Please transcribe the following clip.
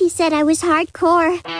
He said I was hardcore.